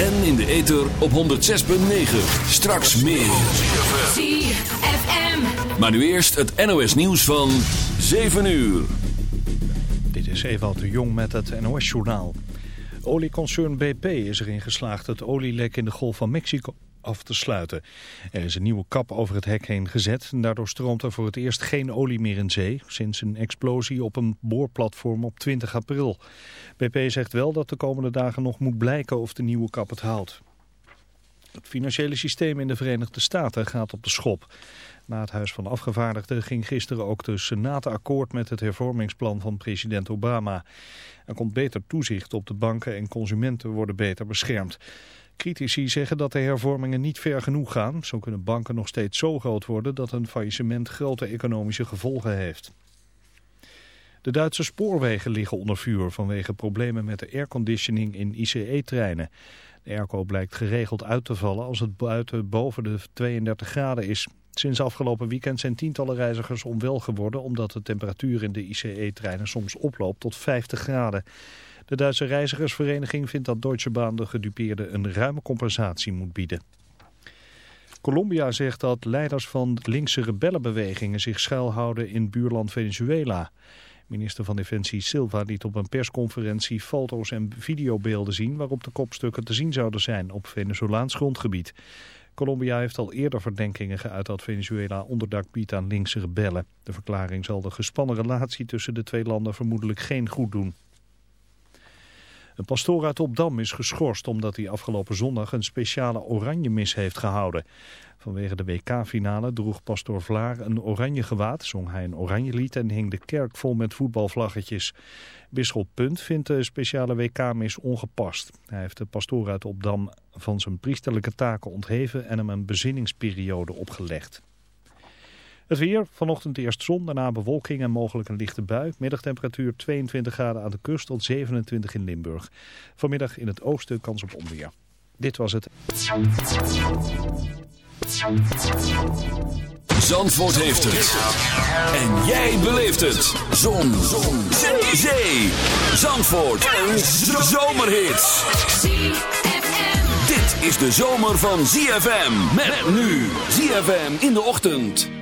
En in de ether op 106.9. Straks meer. ZFM. Maar nu eerst het NOS nieuws van 7 uur. Dit is Ewald de Jong met het NOS-journaal. Olieconcern BP is erin geslaagd het olielek in de Golf van Mexico af te sluiten. Er is een nieuwe kap over het hek heen gezet en daardoor stroomt er voor het eerst geen olie meer in zee... sinds een explosie op een boorplatform op 20 april. BP zegt wel dat de komende dagen nog moet blijken of de nieuwe kap het houdt. Het financiële systeem in de Verenigde Staten gaat op de schop. Na het Huis van Afgevaardigden ging gisteren ook de Senaat akkoord met het hervormingsplan van president Obama. Er komt beter toezicht op de banken en consumenten worden beter beschermd. Critici zeggen dat de hervormingen niet ver genoeg gaan. Zo kunnen banken nog steeds zo groot worden dat een faillissement grote economische gevolgen heeft. De Duitse spoorwegen liggen onder vuur vanwege problemen met de airconditioning in ICE-treinen. De airco blijkt geregeld uit te vallen als het buiten boven de 32 graden is. Sinds afgelopen weekend zijn tientallen reizigers onwel geworden omdat de temperatuur in de ICE-treinen soms oploopt tot 50 graden. De Duitse reizigersvereniging vindt dat Deutsche Bahn de gedupeerden een ruime compensatie moet bieden. Colombia zegt dat leiders van linkse rebellenbewegingen zich schuilhouden in buurland Venezuela. Minister van Defensie Silva liet op een persconferentie foto's en videobeelden zien waarop de kopstukken te zien zouden zijn op Venezolaans grondgebied. Colombia heeft al eerder verdenkingen geuit dat Venezuela onderdak biedt aan linkse rebellen. De verklaring zal de gespannen relatie tussen de twee landen vermoedelijk geen goed doen. Een pastoor uit Opdam is geschorst omdat hij afgelopen zondag een speciale oranje mis heeft gehouden. Vanwege de WK-finale droeg pastoor Vlaar een oranje gewaad, zong hij een oranje lied en hing de kerk vol met voetbalvlaggetjes. Bisschop Punt vindt de speciale WK-mis ongepast. Hij heeft de pastoor uit Opdam van zijn priesterlijke taken ontheven en hem een bezinningsperiode opgelegd. Het weer, vanochtend eerst zon, daarna bewolking en mogelijk een lichte bui. Middagtemperatuur 22 graden aan de kust tot 27 in Limburg. Vanmiddag in het oosten kans op onweer. Dit was het. Zandvoort heeft het. En jij beleeft het. Zon. Zon. Zee. Zee. Zandvoort. Een zomerhit. Dit is de zomer van ZFM. Met nu. ZFM in de ochtend.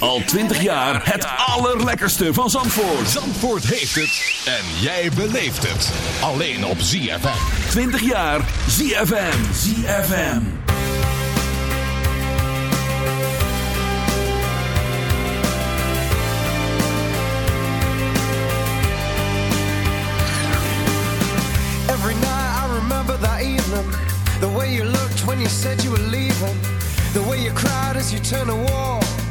Al 20 jaar het allerlekkerste van Zandvoort. Zandvoort heeft het. En jij beleeft het. Alleen op ZFM. 20 jaar ZFM. ZFM. Every night I remember that evening. The way you looked when you said you were leaving. The way you cried as you turned to walk.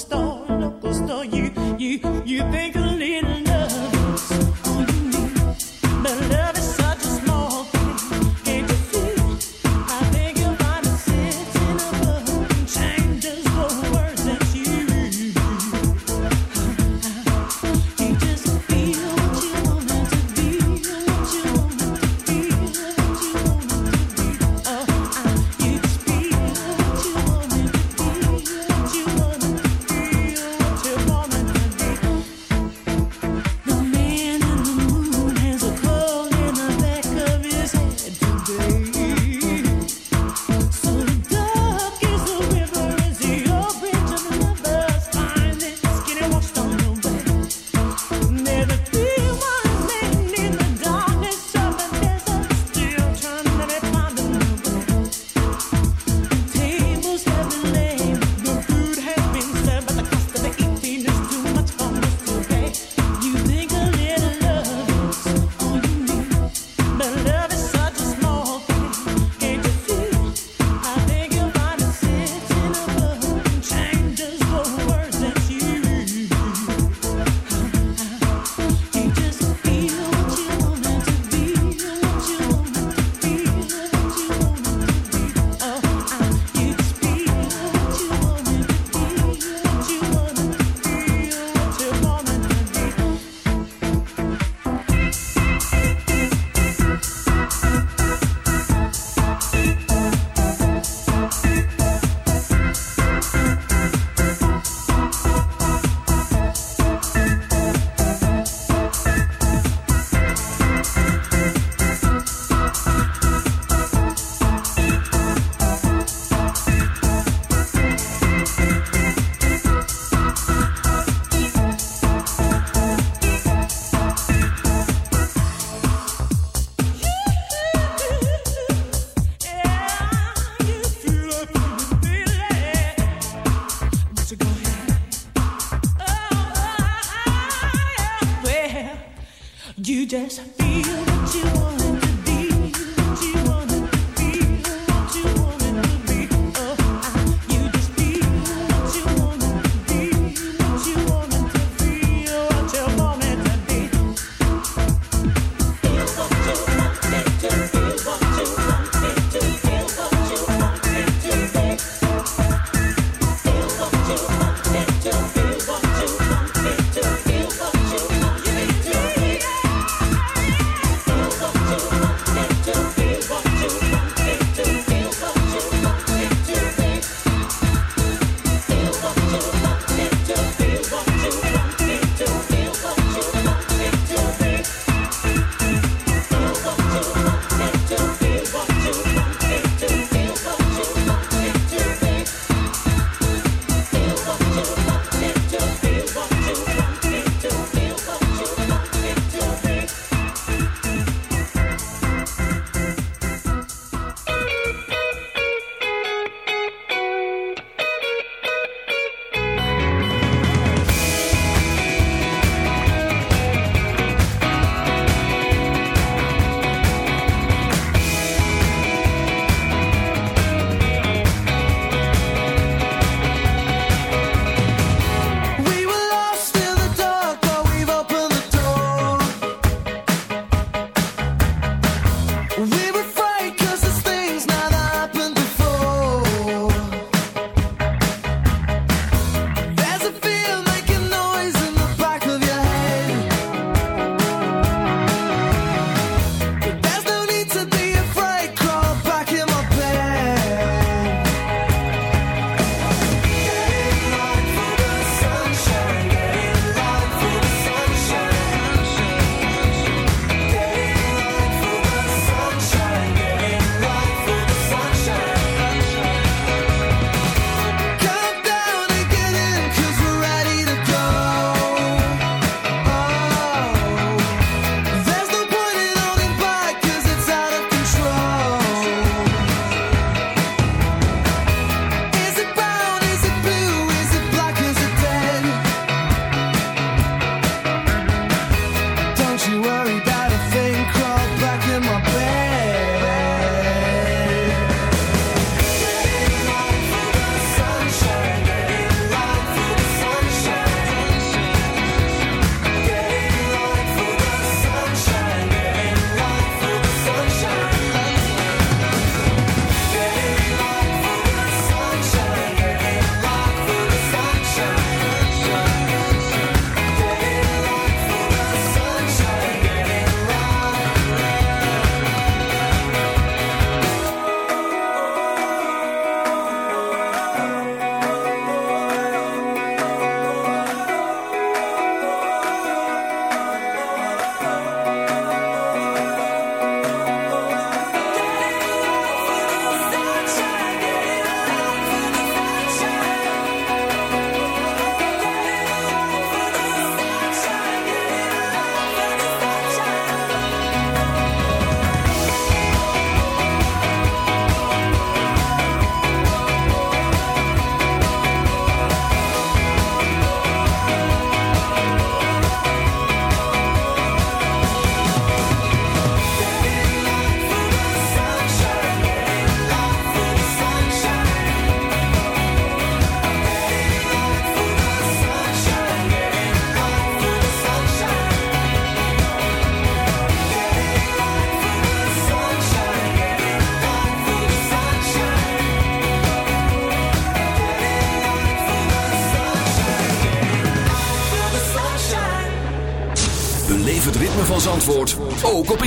costó, lo costó. You, you, you think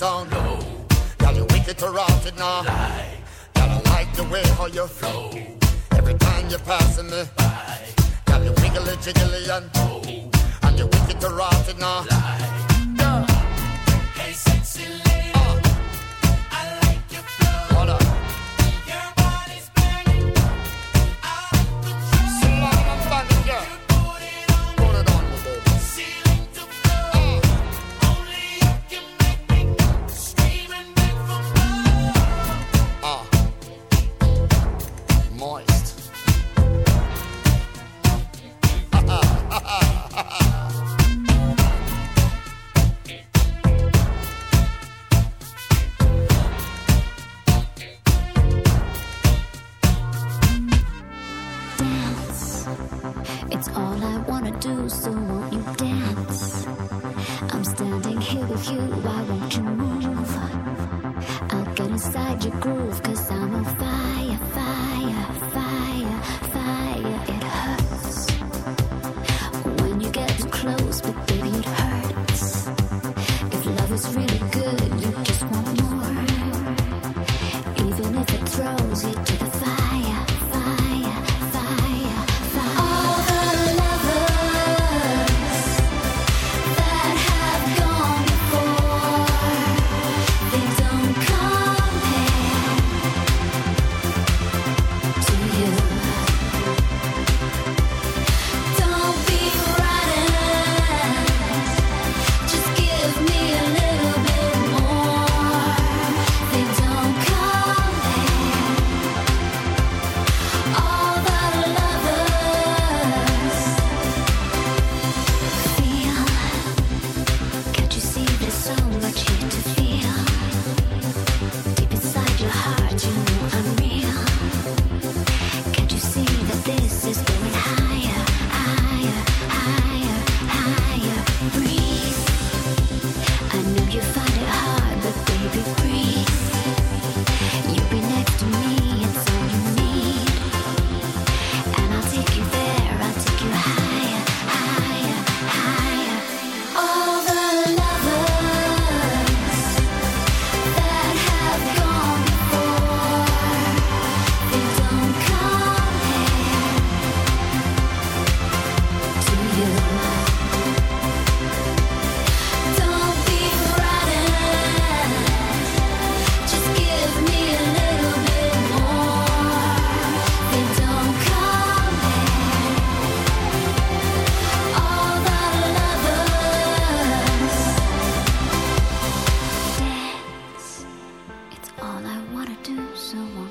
You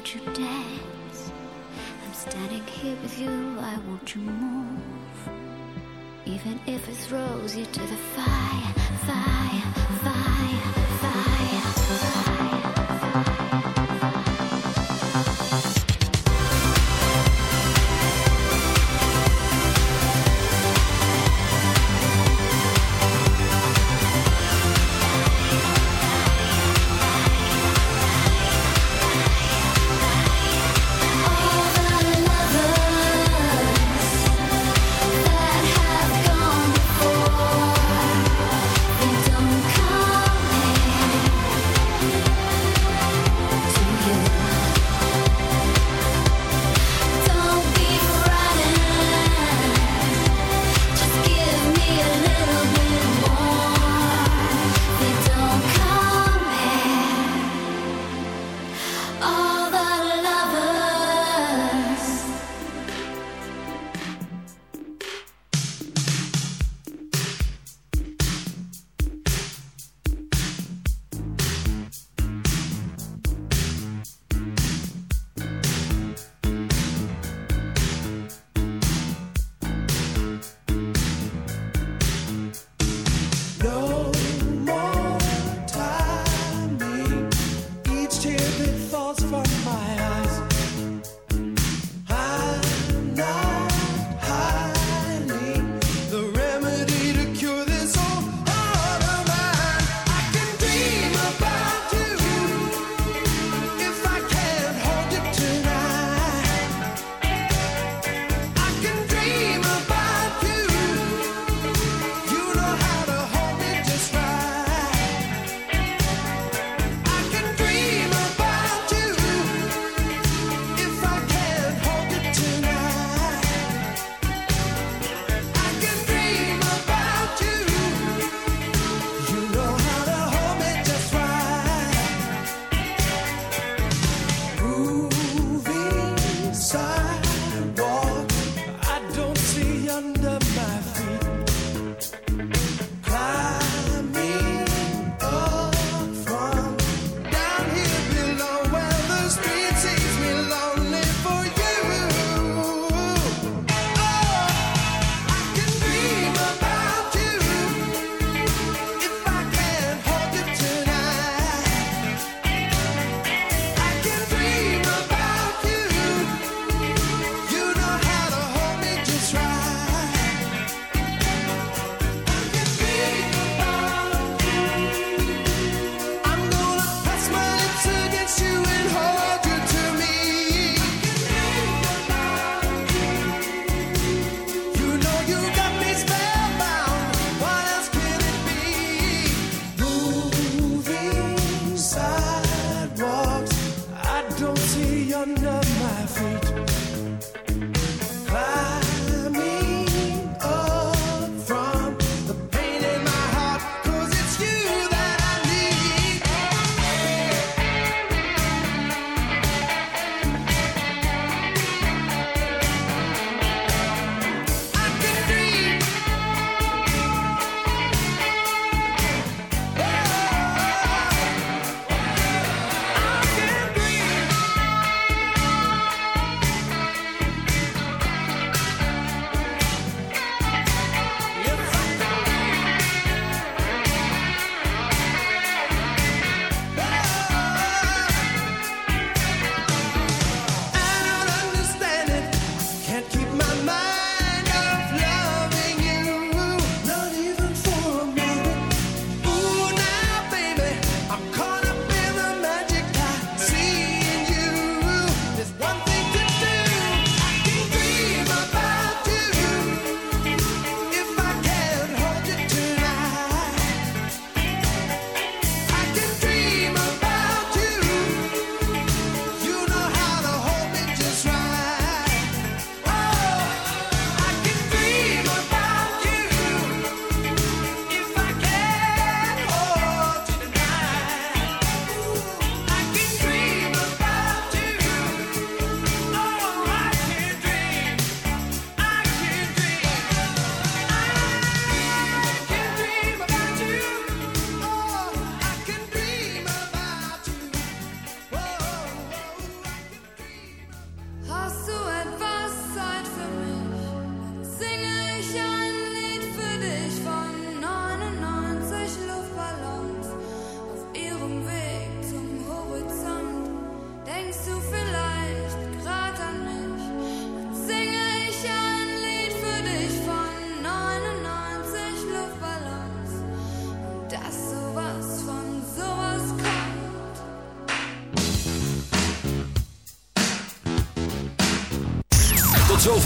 won't you dance? I'm standing here with you, I want you move. Even if it throws you to the fire, fire, fire, fire, fire. fire.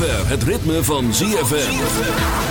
Het ritme van ZFM.